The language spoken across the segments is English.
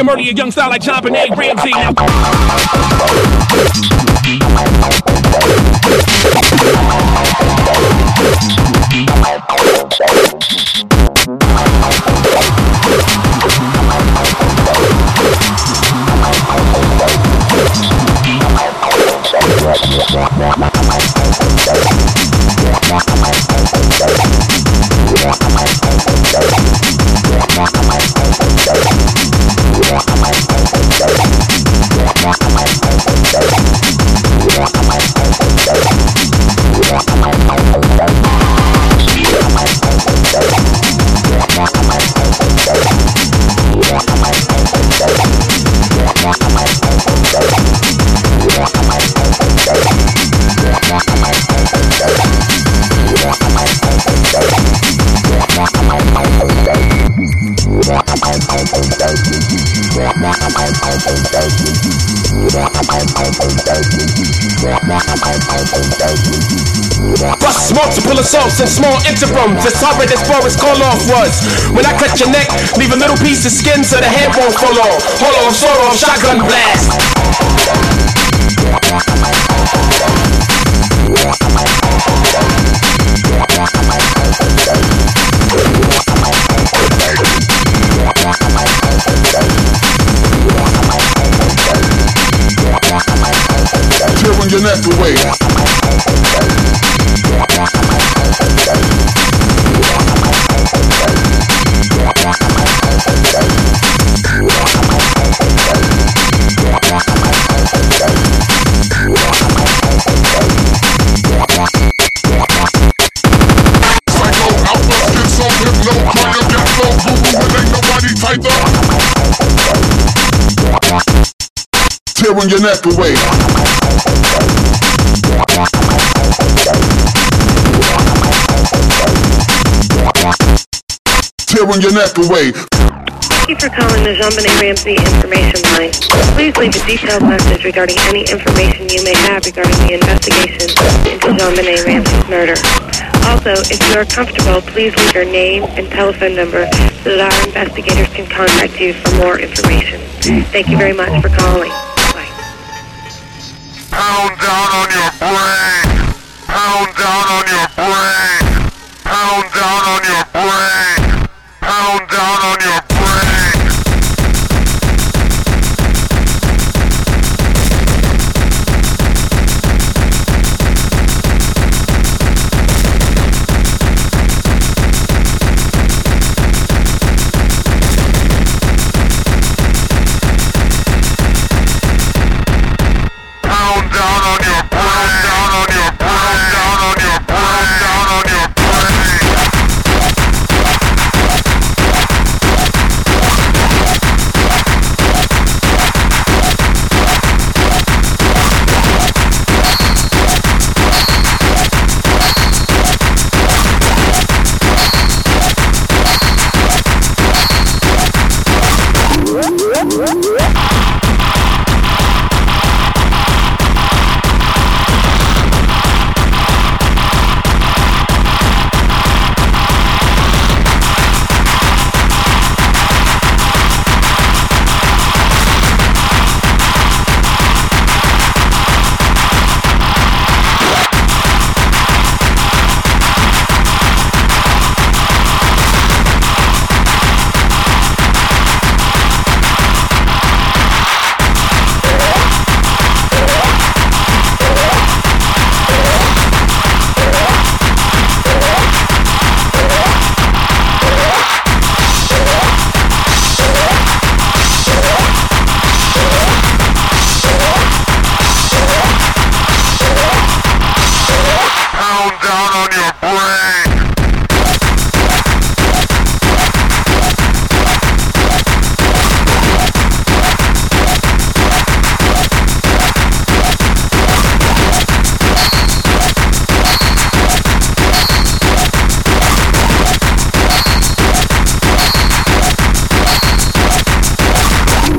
Fucking murder your young style like JonBenét Ramsey now. Assaults and small as hard as far as call off was. When I cut your neck, leave a little piece of skin so the head won't fall off. Hold on, sort off, shotgun blast. Tearing your neck away. Tearing your neck away. Tearing your neck away. Thank you for calling the JonBenét Ramsey information line. Please leave a detailed message regarding any information you may have regarding the investigation into JonBenét Ramsey's murder. Also, if you are comfortable, please leave your name and telephone number so that our investigators can contact you for more information. Thank you very much for calling. Bye. Pound down on your brain.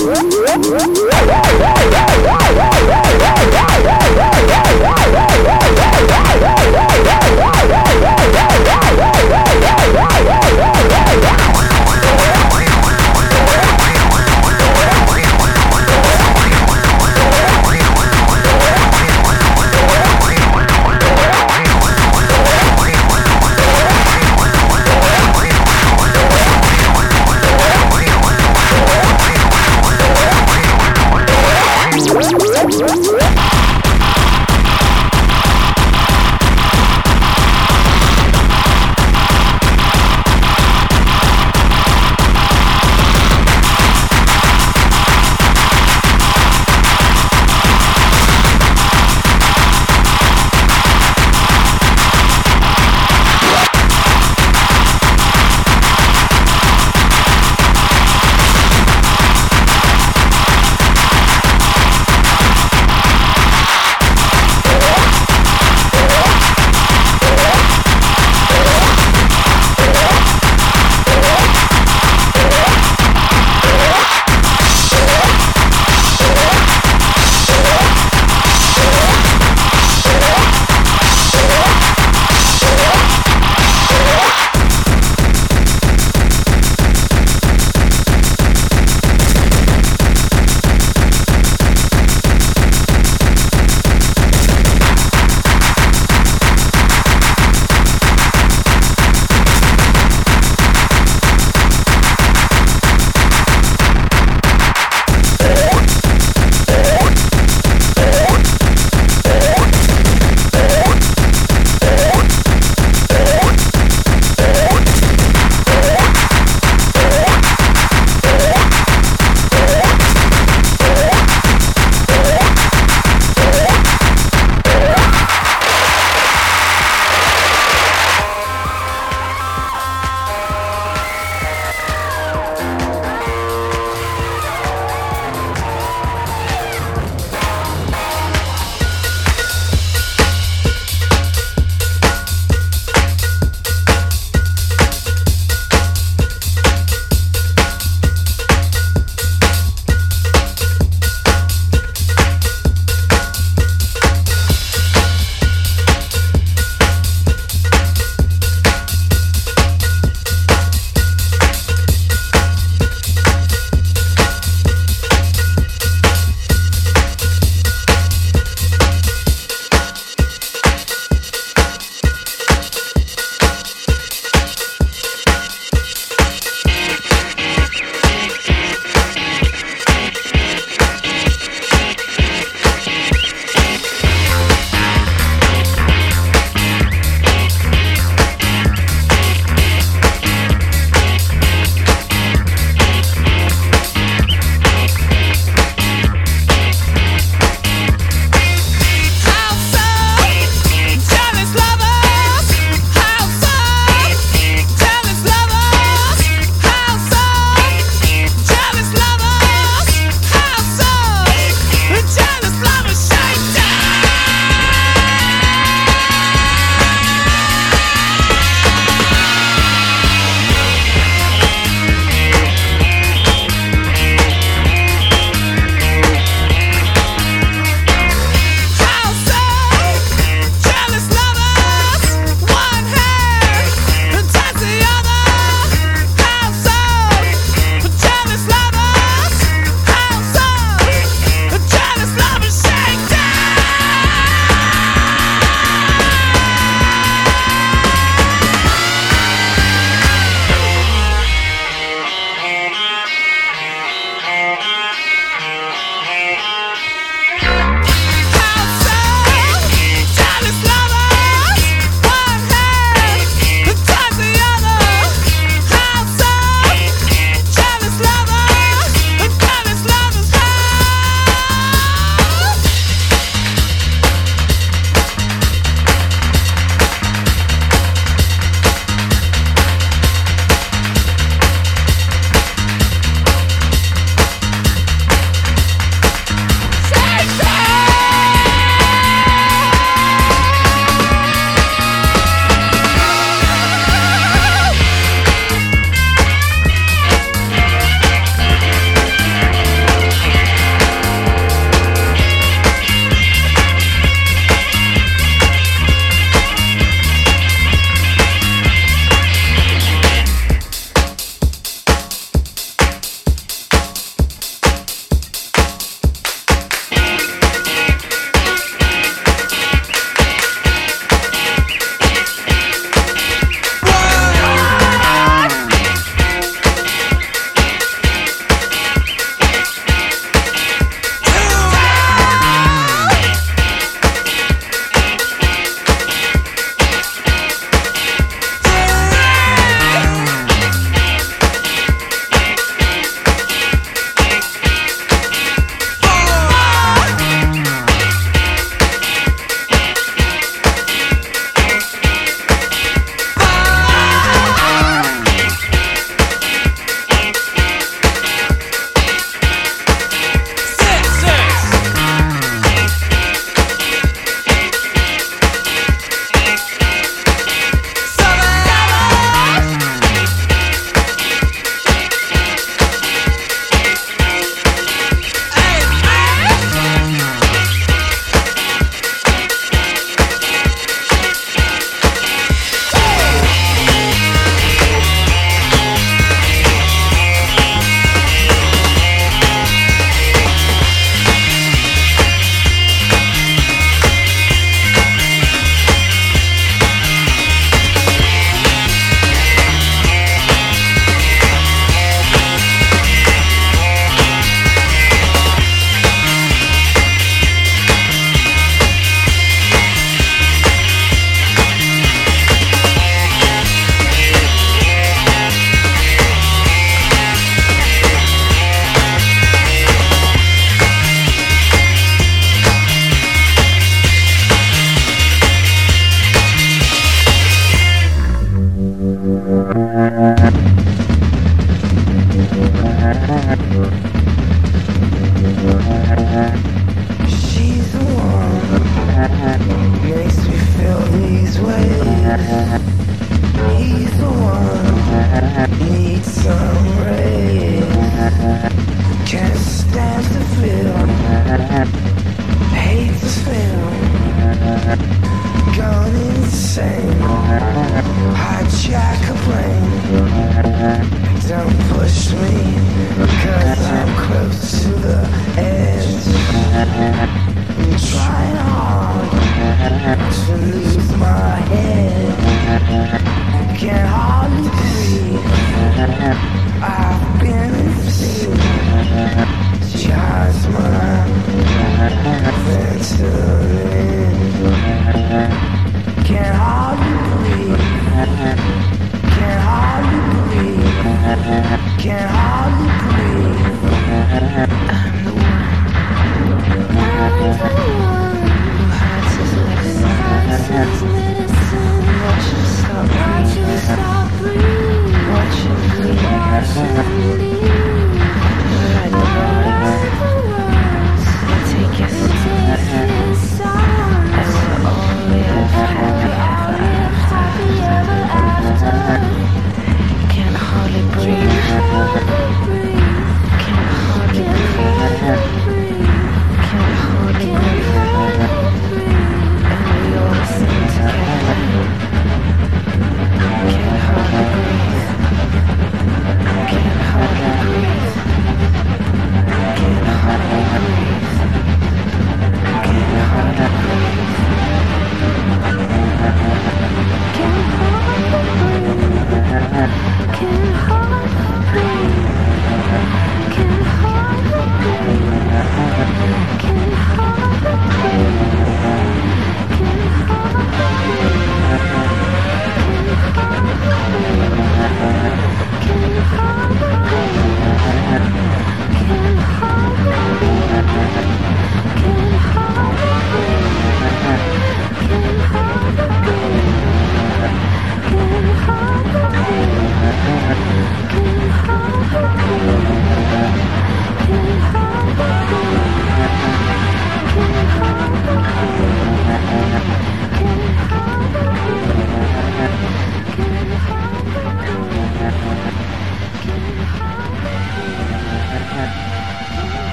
Woo!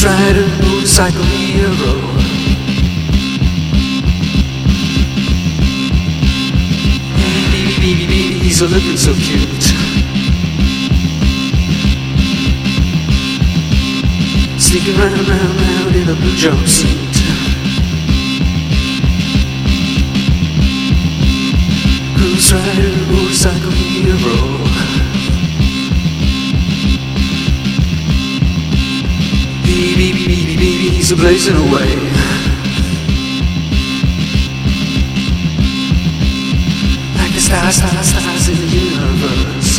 try to lose like a hero. Baby, baby, baby, he's looking so cute. Sneaking round, round, round in a blue jumpsuit. Cruise rider moves like hero. Baby, baby, he's a blazing away. Like the stars, stars, stars in the universe.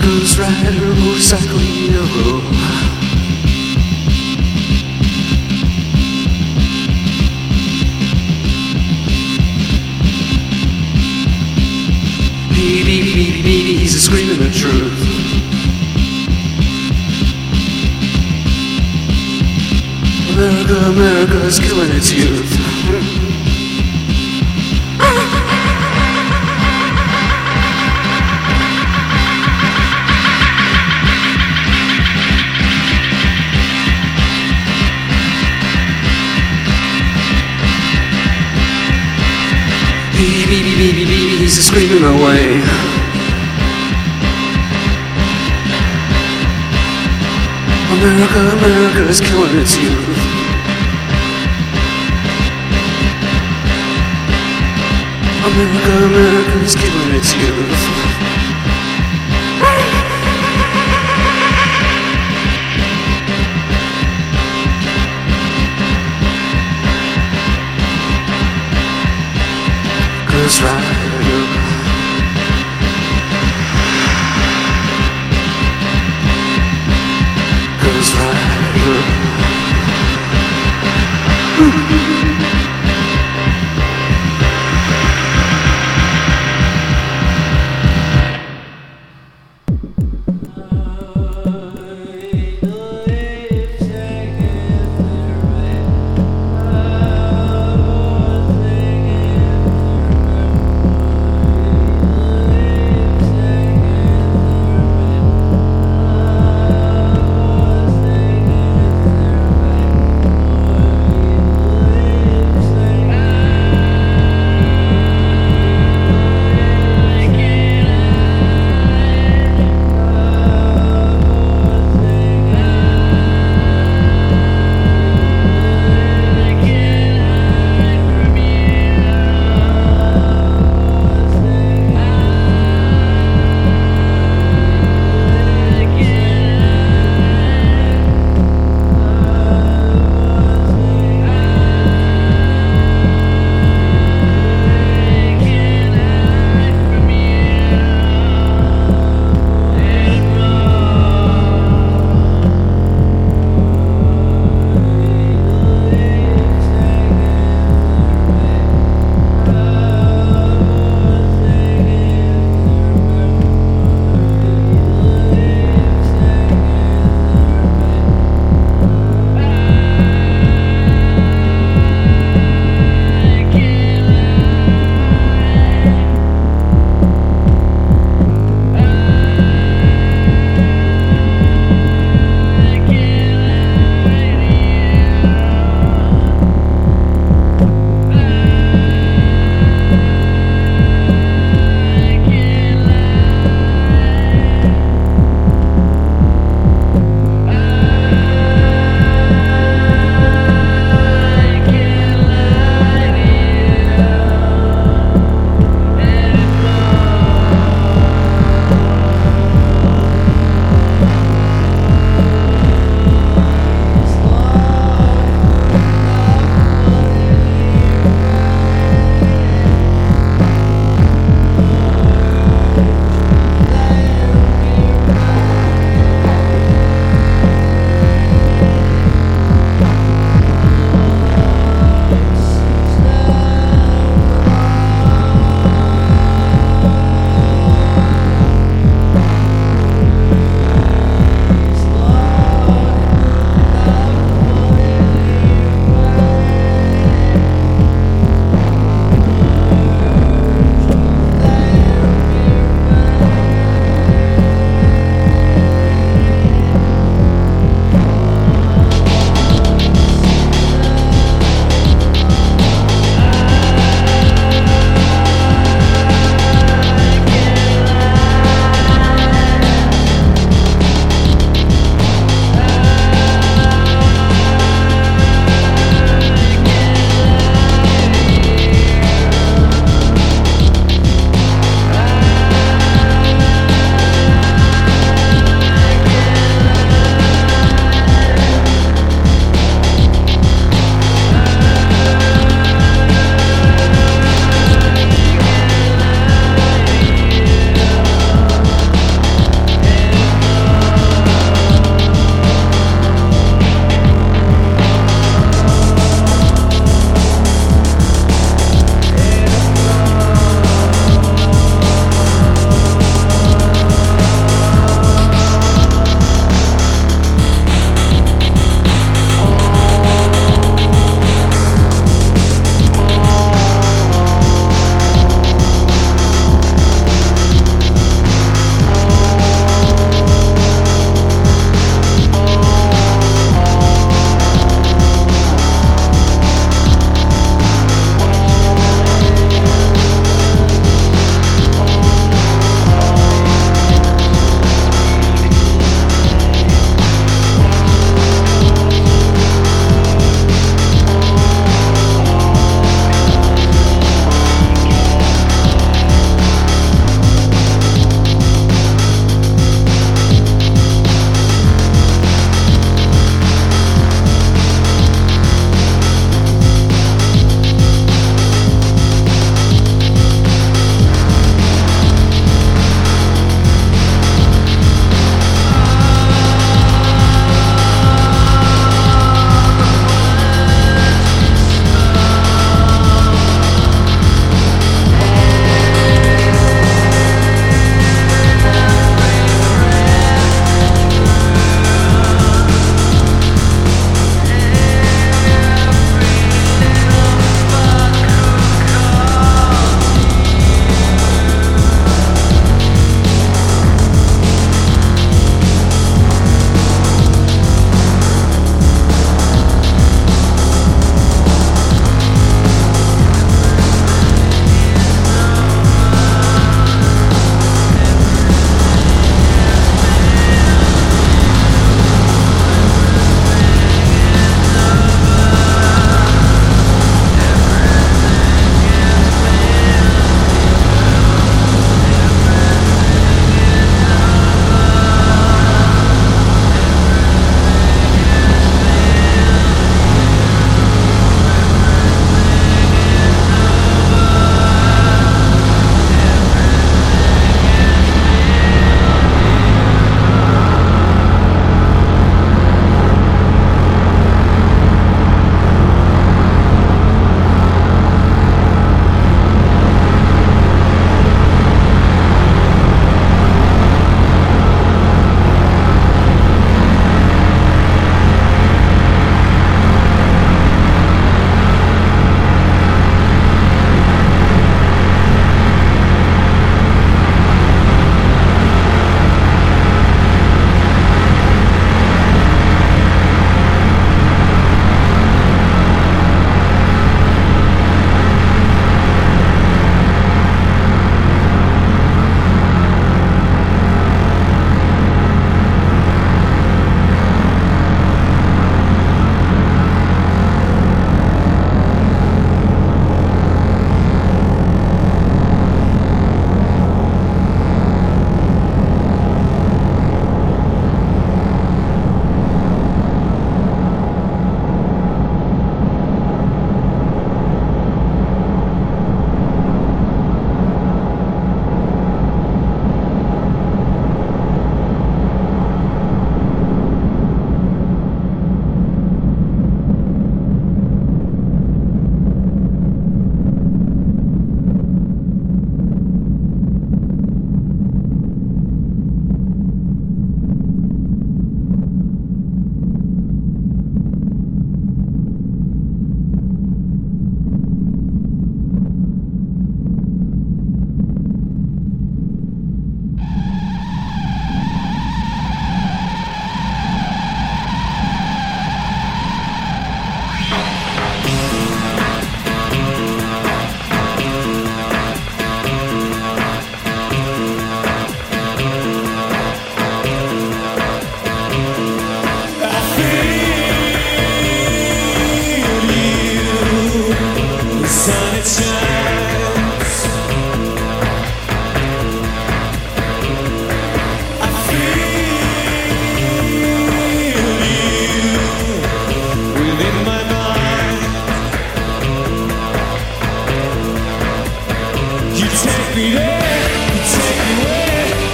Ghost rider, motorcycle hero. Baby, baby, baby, baby, he's a screaming the truth. America, America is killing its youth. Babies are screaming away. America, America is killing its youth. America, America is killing its youth. That's right. Cause Ryder Thank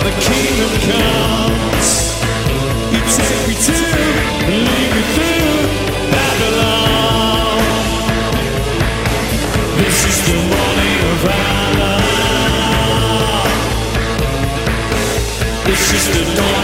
the kingdom comes. You take me to, lead me through Babylon. This is the morning of. This is the dawn.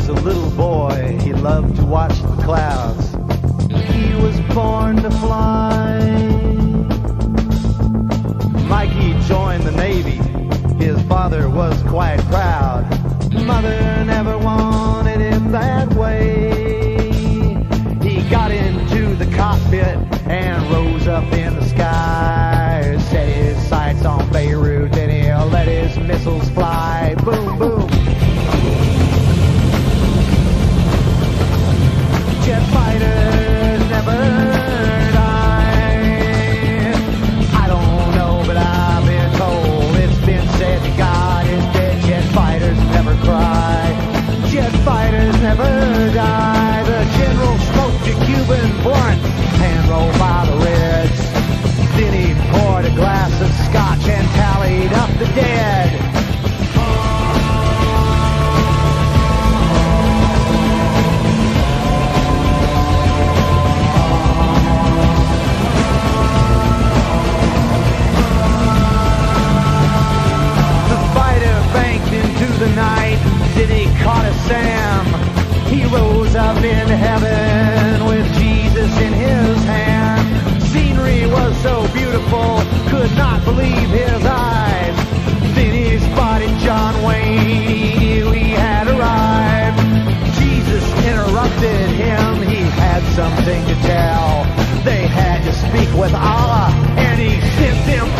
Was a little something to tell. They had to speak with Allah, and he sent them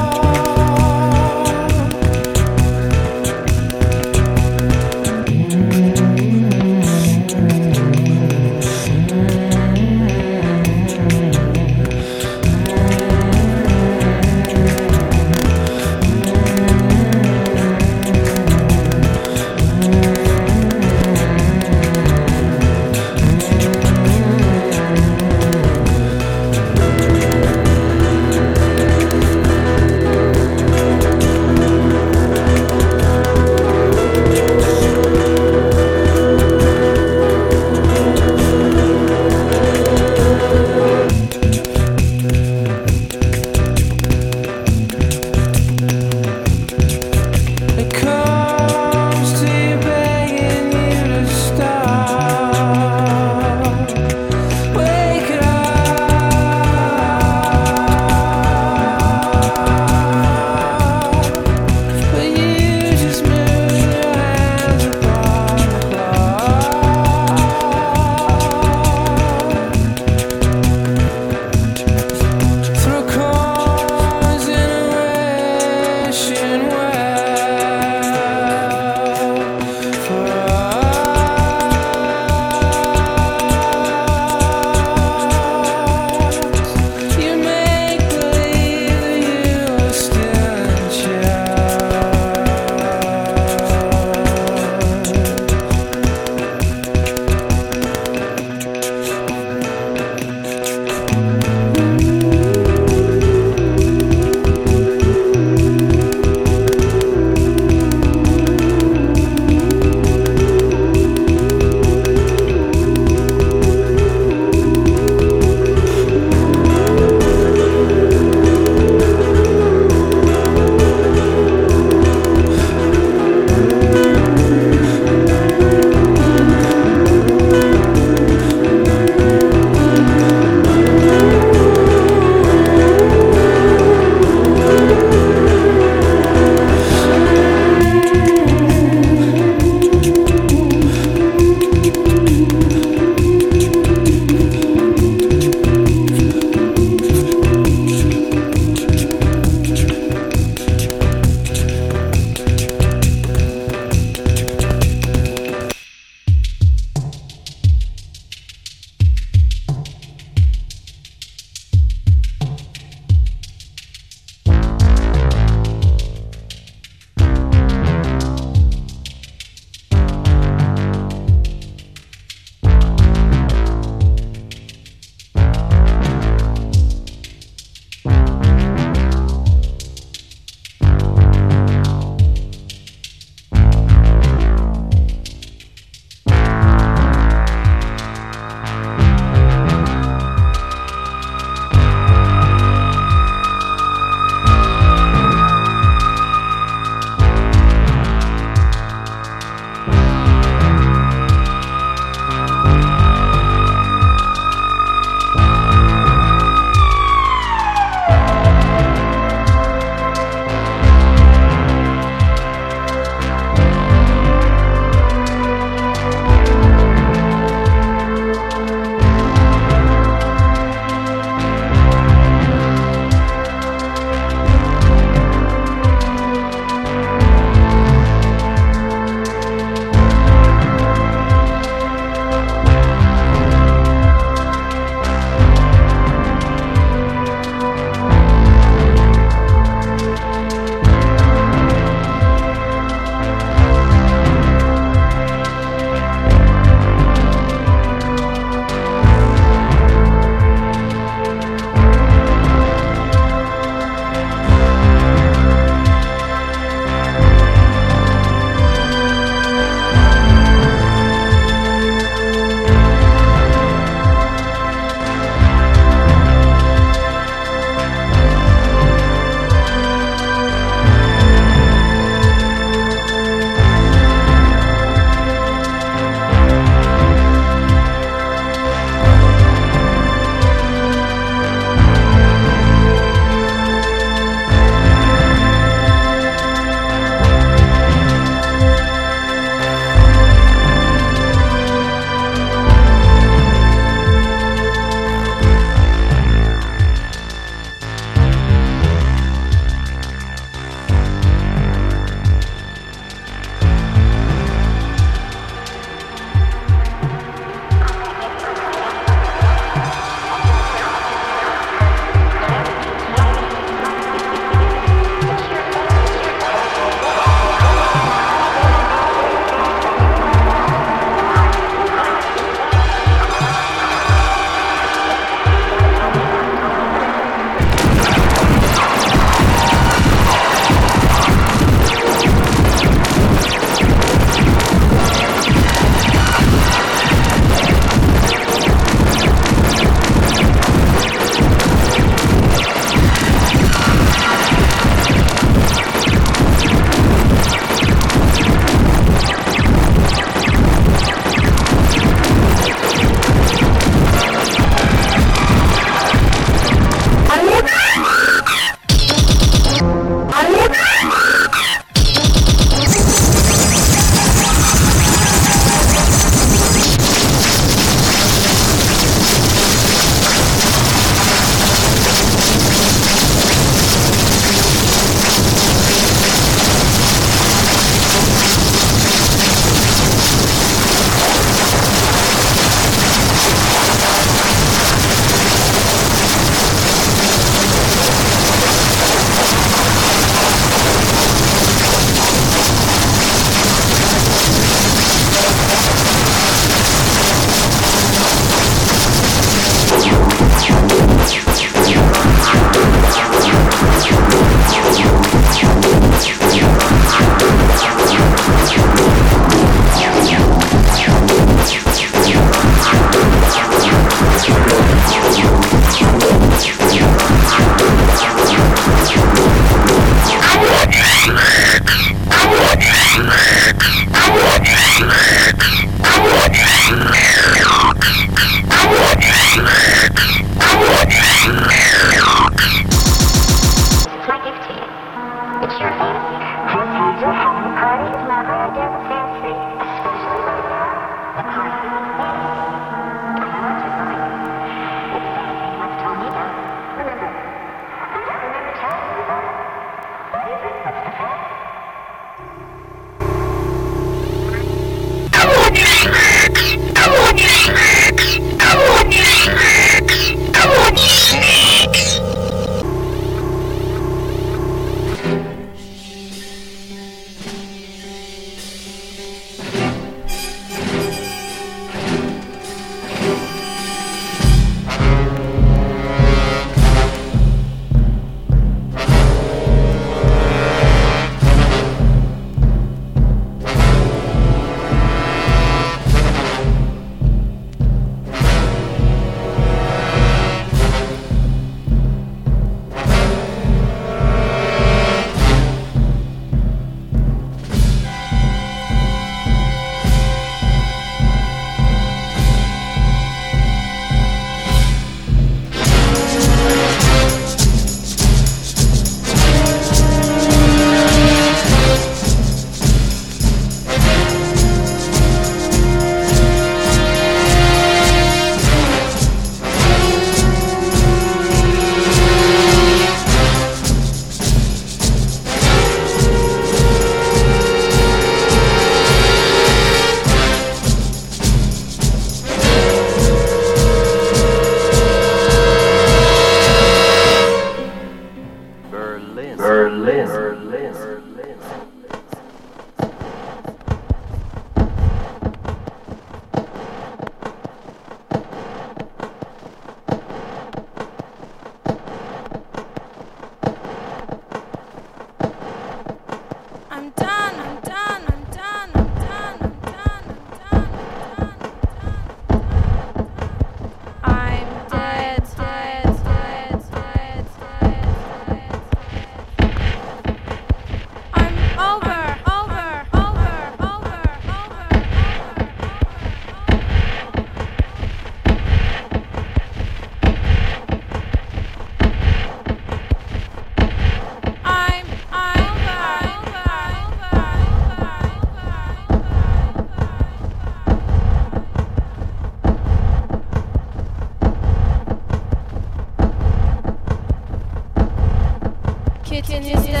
谢谢。